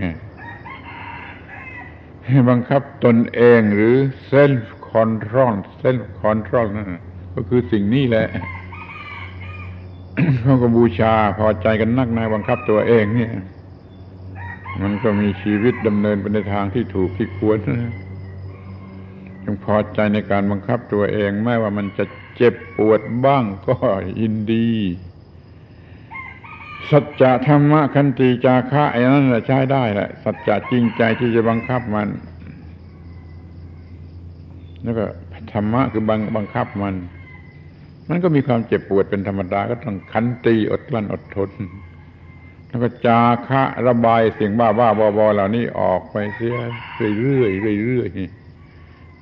S1: ให้บังคับตนเองหรือ self-control self-control นั่นก็คือสิ่งนี้แหละเขาก็บูชาพอใจกันนักนายบังคับตัวเองเนี่ย มันก็มีชีวิตดำเนินไปในทางที่ถูกที่ควร จงพอใจในการบังคับตัวเอง แม้ว่ามันจะเจ็บปวดบ้างก็ยินดี สัจจะธรรมะคันติจาคะไอ้นั่นแหละใช้ได้แหละสัจจะจริงใจที่จะบังคับมัน แล้วก็ธรรมะคือบังบังคับมัน มันก็มีความเจ็บปวดเป็นธรรมดาก็ต้องขันตีอดกลั้นอดทนแล้วก็จาคะระบายสียงบ้าบ้าบอบอเหล่านี้ออกไปเสียเรื่อยๆเรื่อยๆ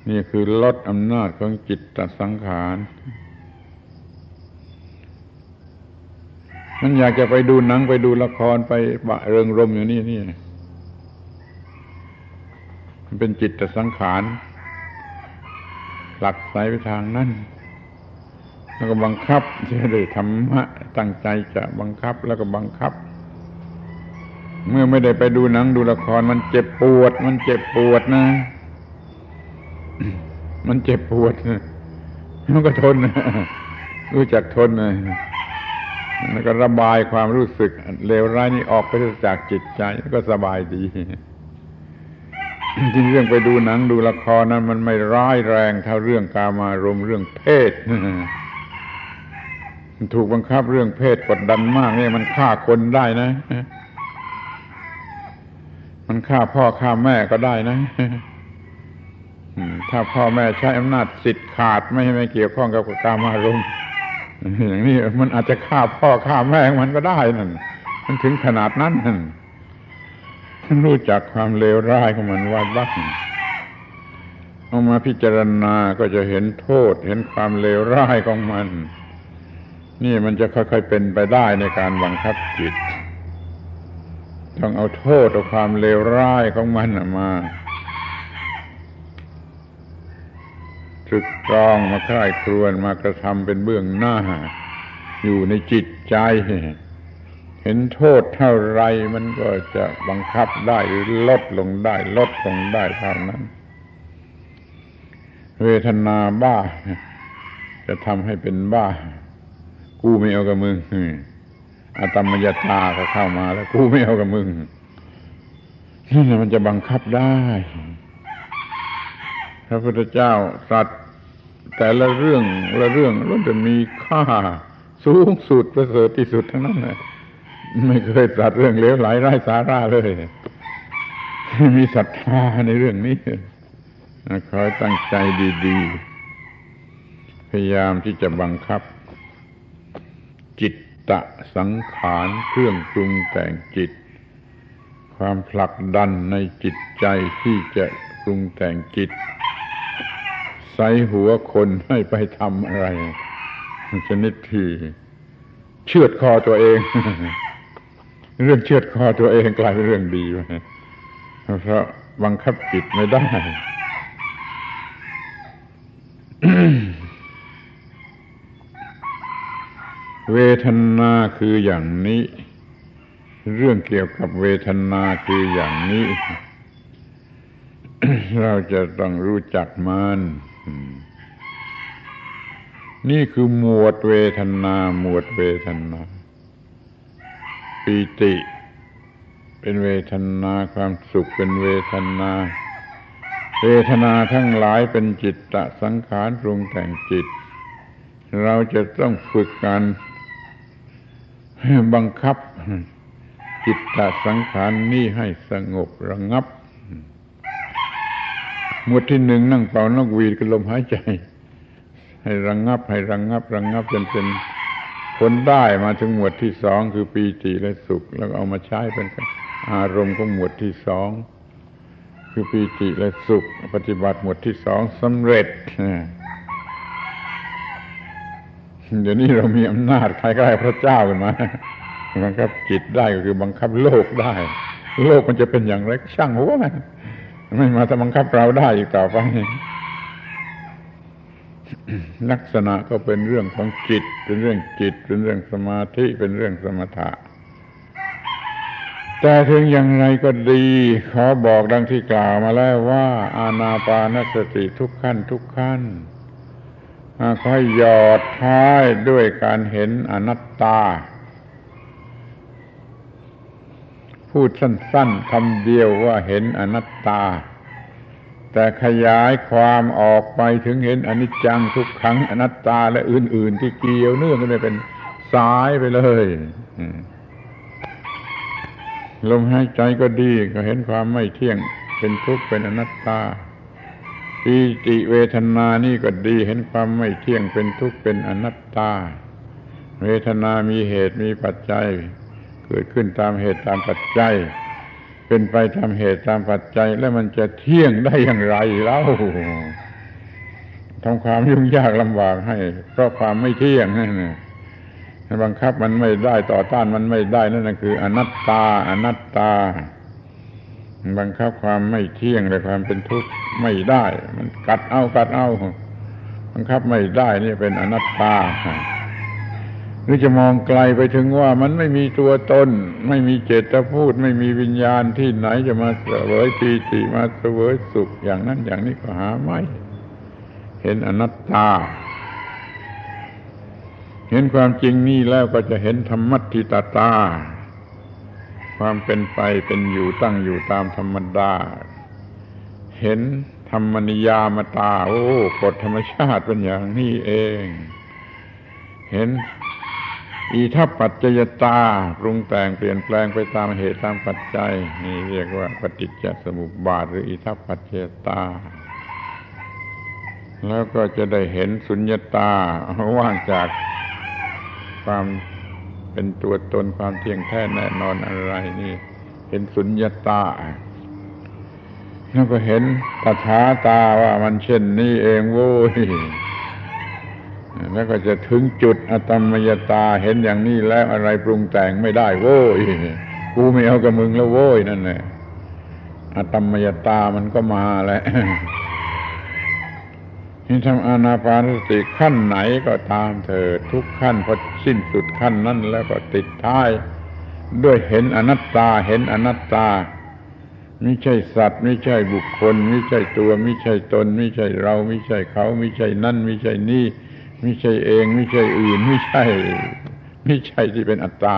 S1: นี่คือลดอำนาจของจิตตสังขารมันอยากจะไปดูหนังไปดูละครไปบะเริงรมอยู่นี่นี่มันเป็นจิตตสังขารหลักสายไปทางนั้นแล้วก็บังคับจะได้ธรรมะตั้งใจจะบังคับแล้วก็บังคับ เมื่อไม่ได้ไปดูหนังดูละครมันเจ็บปวด มันเจ็บปวดนะ มันเจ็บปวดมันก็ทนรู้จักทนนะแล้วก็ระบายความรู้สึกเลวร้ายนี้ออกไปจากจิตใจก็สบายดีที่เรื่องไปดูหนังดูละครนั้น มันไม่ร้ายแรงเท่าเรื่องกามารมเรื่องเพศถูกบังคับเรื่องเพศกดดันมากเนี่ยมันฆ่าคนได้นะ มันฆ่าพ่อฆ่าแม่ก็ได้นะ ถ้าพ่อแม่ใช้อำนาจสิทธิ์ขาดไม่ให้ไม่เกี่ยวข้องกับกามารมณ์อย่างนี้มันอาจจะฆ่าพ่อฆ่าแม่มันก็ได้นั่น มันถึงขนาดนั้นนั่นรู้จักความเลวร้ายของมันว่าบ้างเอามาพิจารณาก็จะเห็นโทษ เห็นความเลวร้ายของมัน นี่มันจะค่อยๆเป็นไปได้ในการบังคับจิต ต้องเอาโทษเอาความเลวร้ายของมันมา ตรึกตรองมาค่ายครวนมากระทำเป็นเบื้องหน้า อยู่ในจิตใจ เห็นโทษเท่าไรมันก็จะบังคับได้หรือลดลงได้ ลดลงได้เท่านั้น เวทนาบ้า จะทำให้เป็นบ้า กูไม่เอากับมึงอาตมยตาก็เข้ามาแล้ว กูไม่เอากับมึงนี่มันจะบังคับได้ พระพุทธเจ้าสัตว์แต่ละเรื่องละเรื่องล้วนจะมีค่าสูงสุดประเสริฐที่สุดทั้งนั้นเลยไม่เคยตัดเรื่องเลวไหลไร้สาระเลย มีศรัทธาในเรื่องนี้คอยตั้งใจดีๆ พยายามที่จะบังคับ จิตตะสังขารเครื่องปรุงแต่งจิต ความผลักดันในจิตใจที่จะปรุงแต่งจิต ใส่หัวคนให้ไปทำอะไร ชนิดที่เชือดคอตัวเอง เรื่องเชือดคอตัวเองกลายเป็นเรื่องดีไปเพราะบังคับจิตไม่ได้เวทนาคืออย่างนี้ เรื่องเกี่ยวกับเวทนาคืออย่างนี้ เราจะต้องรู้จักมัน นี่คือหมวดเวทนา หมวดเวทนาปีติ เป็นเวทนาความสุขเป็นเวทนา เวทนาทั้งหลายเป็นจิตตะสังขารปรุงแต่งจิต เราจะต้องฝึกการบังคับ จิตตะสังขารนี้ให้สงบระงับ หมวดที่หนึ่งนั่งเป่านกหวีดกับลมหายใจ ให้ระงงับ ให้ระงงับระงงับจนเป็นผลได้มาถึงหมวดที่สองคือปีติและสุข แล้วเอามาใช้เป็นอารมณ์ของหมวดที่สองคือปีติและสุข ปฏิบัติหมวดที่สองสำเร็จเดี๋ยวนี้เรามีอำนาจใครก็ได้พระเจ้ากันมาบังคับจิตได้ก็คือบังคับโลกได้ โลกมันจะเป็นอย่างไรช่างหัวมัน ไม่มาจะบังคับเราได้อีกต่อไป ลักษณะก็เป็นเรื่องของจิต เป็นเรื่องจิต เป็นเรื่องสมาธิเป็นเรื่องสมถะ แต่ถึงอย่างไรก็ดี ขอบอกดังที่กล่าวมาแล้วว่า อาณาปานสติทุกขั้นทุกขั้นค่อยหยอดท้ายด้วยการเห็นอนัตตา พูดสั้นๆคำเดียวว่าเห็นอนัตตา แต่ขยายความออกไปถึงเห็นอนิจจังทุกขังอนัตตาและอื่น ๆ ที่เกี่ยวเนื่องกันไปเป็นสายไปเลยลมหายใจก็ดีก็เห็นความไม่เที่ยงเป็นทุกข์เป็นอนัตตาปีติเวทนานี่ก็ดีเห็นความไม่เที่ยงเป็นทุกข์เป็นอนัตตา เวทนามีเหตุมีปัจจัย เกิดขึ้นตามเหตุตามปัจจัย เป็นไปตามเหตุตามปัจจัย แล้วมันจะเที่ยงได้อย่างไรเล่าทำความยุ่งยากลำบากให้ เพราะความไม่เที่ยงนั่นบังคับมันไม่ได้ต่อต้านมันไม่ได้นั่นคือ อนัตตา อนัตตา บังคับความไม่เที่ยงและความเป็นทุกข์ไม่ได้ มันกัดเอากัดเอาบังคับไม่ได้นี่เป็นอนัตตา หรือจะมองไกลไปถึงว่ามันไม่มีตัวตน ไม่มีเจตพูด ไม่มีวิญญาณที่ไหนจะมาเสวยปีติมาเสวยสุขอย่างนั้นอย่างนี้ก็หาไม่ เห็นอนัตตา เห็นความจริงนี่แล้วก็จะเห็นธรรมัติตาตา ความเป็นไปเป็นอยู่ตั้งอยู่ตามธรรมดา เห็นธรรมนิยามตา โอ้กฎธรรมชาติเป็นอย่างนี้เอง เห็น อิทัปปัจจยตาปรุงแต่งเปลี่ยนแปลงไปตามเหตุตามปัจจัย นี่เรียกว่าปฏิจจสมุปบาท หรืออิทัปปัจจยตา แล้วก็จะได้เห็นสุญญตาว่างจากความเป็นตัวตนความเที่ยงแท้แน่นอนอะไรนี่ เห็นสุญญตาแล้วก็เห็นตถาตาว่ามันเช่นนี้เองโว้ย แล้วก็จะถึงจุดอตมยตาเห็นอย่างนี้แล้วอะไรปรุงแต่งไม่ได้โว้ยกูไม่เอากับมึงแล้วโว้ยนั่นแหละอตมยตามันก็มาแล้วนี่ทำอานาปานสติขั้นไหนก็ตามเถิดทุกขั้นพอสิ้นสุดขั้นนั้นแล้วก็ติดท้าย ด้วยเห็นอนัตตาเห็นอนัตตาไม่ใช่สัตว์ ไม่ใช่บุคคล ไม่ใช่ตัว ไม่ใช่ตน ไม่ใช่เรา ไม่ใช่เขา ไม่ใช่นั่น ไม่ใช่นี่ ไม่ใช่เอง ไม่ใช่อื่น ไม่ใช่ ไม่ใช่ที่เป็นอัตตา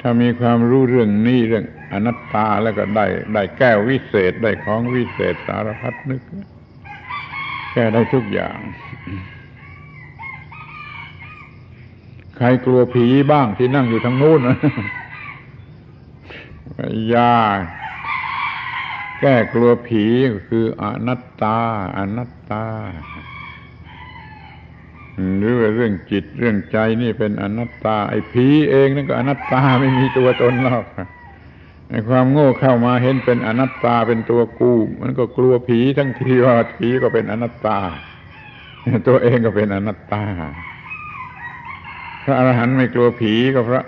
S1: ถ้ามีความรู้เรื่องนี้เรื่องอนัตตาแล้วก็ได้ ได้แก้ววิเศษได้ของวิเศษสารพัดนึก แก้ได้ทุกอย่าง ใครกลัวผีบ้างที่นั่งอยู่ทางนู้นนะยา แก้กลัวผีก็คืออนัตตา อนัตตา หรือว่าเรื่องจิตเรื่องใจนี่เป็นอนัตตา ไอ้ผีเองนั่นก็อนัตตาไม่มีตัวตนหรอกไอ้ความโง่เข้ามาเห็นเป็นอนัตตาเป็นตัวกูมันก็กลัวผีทั้งทีว่าผีก็เป็นอนัตตา ตัวเองก็เป็นอนัตตา พระอรหันต์ไม่กลัวผีก็เพราะ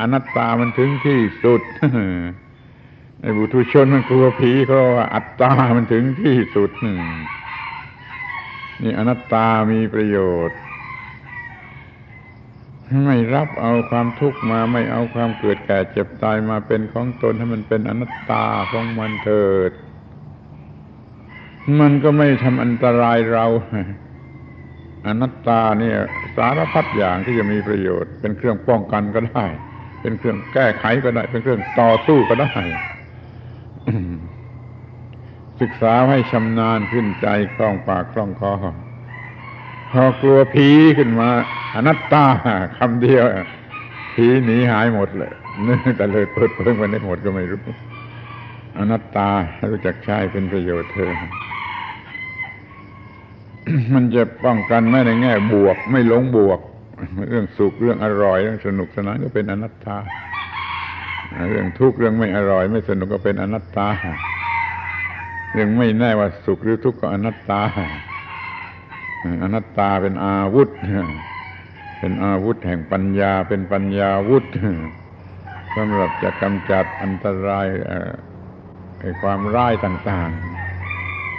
S1: อนัตตามันถึงที่สุด ไอ้บุตุชนมันกลัวผีเพราว่าอัตตา มันถึงที่สุดนี่อนัตตามีประโยชน์ ไม่รับเอาความทุกข์มาไม่เอาความเกิดแก่เจ็บตายมาเป็นของตนให้มันเป็นอนัตตาของมันเถิด มันก็ไม่ทำอันตรายเราอนัตตาเนี่ย สารพัดอย่างที่จะมีประโยชน์ เป็นเครื่องป้องกันก็ได้ เป็นเครื่องแก้ไขก็ได้ เป็นเครื่องต่อสู้ก็ได้ ศึกษาให้ชำนาญขึ้นใจคล่องปากคล่องคอพอกลัวผีขึ้นมา อนัตตาคำเดียวผีหนีหายหมดเลยนึกแต่เลยเปิดเพิ่งไปได้หมดก็ไม่รู้ อนัตตารู้จักใช้เป็นประโยชน์เธอ มันจะป้องกันไม่ในแง่บวก ไม่หลงบวก เรื่องสุขเรื่องอร่อยเรื่องสนุกสนานก็เป็นอนัตตา เรื่องทุกข์เรื่องไม่อร่อย ไม่สนุกก็เป็นอนัตตา เรื่องไม่แน่ว่าสุขหรือทุกข์ก็อนัตตา อนัตตาเป็นอาวุธ เป็นอาวุธแห่งปัญญา เป็นปัญญาวุธสำหรับจะกำจัดอันตรายไอ้ความร้ายต่าง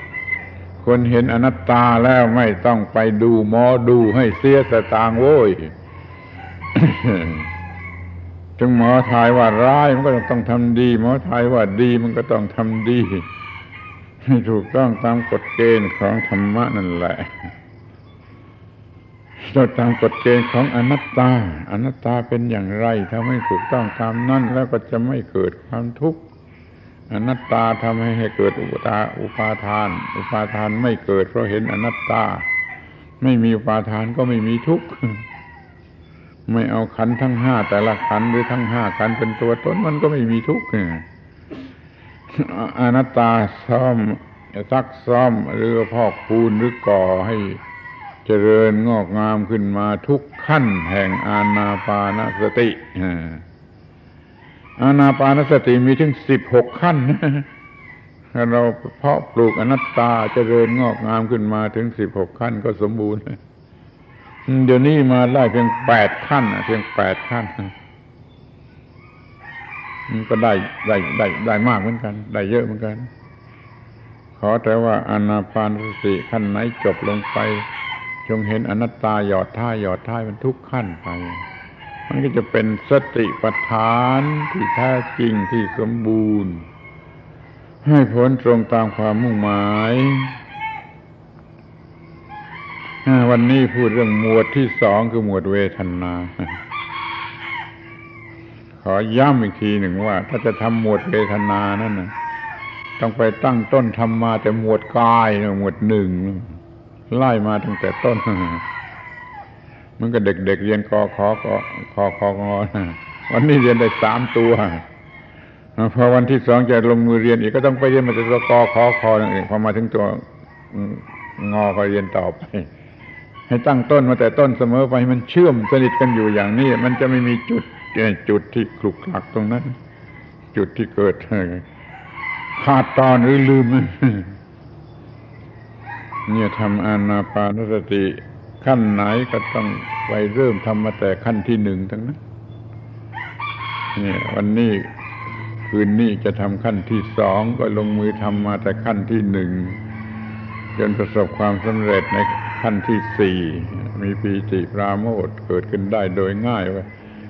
S1: ๆ คนเห็นอนัตตาแล้วไม่ต้องไปดูหมอดูให้เสียสตางโว้ย ถึงหมอทายว่าร้ายมันก็ต้องทำดี หมอทายว่าดีมันก็ต้องทำดีให้ถูกต้องตามกฎเกณฑ์ของธรรมะนั่นแหละเราตามกฎเกณฑ์ของอนัตตา อนัตตาเป็นอย่างไร ถ้าไม่ถูกต้องตามนั่นแล้วก็จะไม่เกิดความทุกข์อนัตตาทำให้ให้เกิดอุปาอุปาทาน อุปาทานไม่เกิดเพราะเห็นอนัตตา ไม่มีอุปาทานก็ไม่มีทุกข์ ไม่เอาขันทั้งห้าแต่ละขันหรือทั้งห้าขันเป็นตัวตนมันก็ไม่มีทุกข์อนัตตาซ่อมซักซ่อมหรือพอกพูนหรือก่อให้เจริญงอกงามขึ้นมาทุกขั้นแห่งอาณาปานสติอาณาปานสติมีถึงสิบหกขั้นถ้าเราเพาะปลูกอนัตตาเจริญงอกงามขึ้นมาถึงสิบหกขั้นก็สมบูรณ์ เดี๋ยวนี้มาได้เพียงแปดขั้นเพียงแปดขั้นมันก็ได้ได้ได้ได้มากเหมือนกัน ได้เยอะเหมือนกัน ขอแต่ว่าอนาปานสติขั้นไหนจบลงไป จงเห็นอนัตตาหยอดท่าหยอดท่ามันทุกขั้นไป มันก็จะเป็นสติปัฏฐานที่แท้จริงที่สมบูรณ์ ให้ผลตรงตามความมุ่งหมาย วันนี้พูดเรื่องหมวดที่สองคือหมวดเวทนา ขอย้ำอีกทีหนึ่งว่า ถ้าจะทำหมวดเวทนานั่นนะต้องไปตั้งต้นทำมาแต่หมวดกายหมวดหนึ่งไล่มาตั้งแต่ต้นมันก็เด็กๆเเรียนคอคอคอคอคองอวันนี้เรียนได้สามตัวพอวันที่สองจะลงมือเรียนอีกก็ต้องไปเรียนมาจากตัวกอคอคอนั่นเองพอมาถึงตัวงอก็เรียนต่อไป ให้ตั้งต้นมาแต่ต้นเสมอไปมันเชื่อมสนิทกันอยู่อย่างนี้ มันจะไม่มีจุดจุดที่คลุกคลักตรงนั้น จุดที่เกิดขาดตอนหรือลืมเนี่ยทำอานาปานสติขั้นไหนก็ต้องไปเริ่มทำมาแต่ขั้นที่หนึ่งทั้งนั้นเนี่ยวันนี้คืนนี้จะทำขั้นที่สองก็ลงมือทำมาแต่ขั้นที่หนึ่งจนประสบความสำเร็จใน ขั้นที่สี่มีปีติปราโมทเกิดขึ้นได้โดยง่ายไป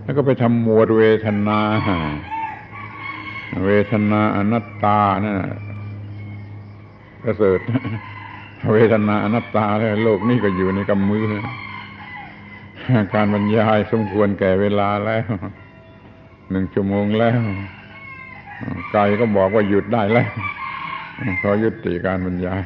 S1: แล้วก็ไปทำหมวดเวทนา เวทนาอนัตตานะ่ะประเสริฐเวทนาอนัตตาแล้วโลกนี้ก็อยู่ในกำมือ การบรรยายสมควรแก่เวลาแล้วหนึ่งชั่วโมงแล้วไก่ก็บอกว่าหยุดได้แล้วขอยุติการบรรยาย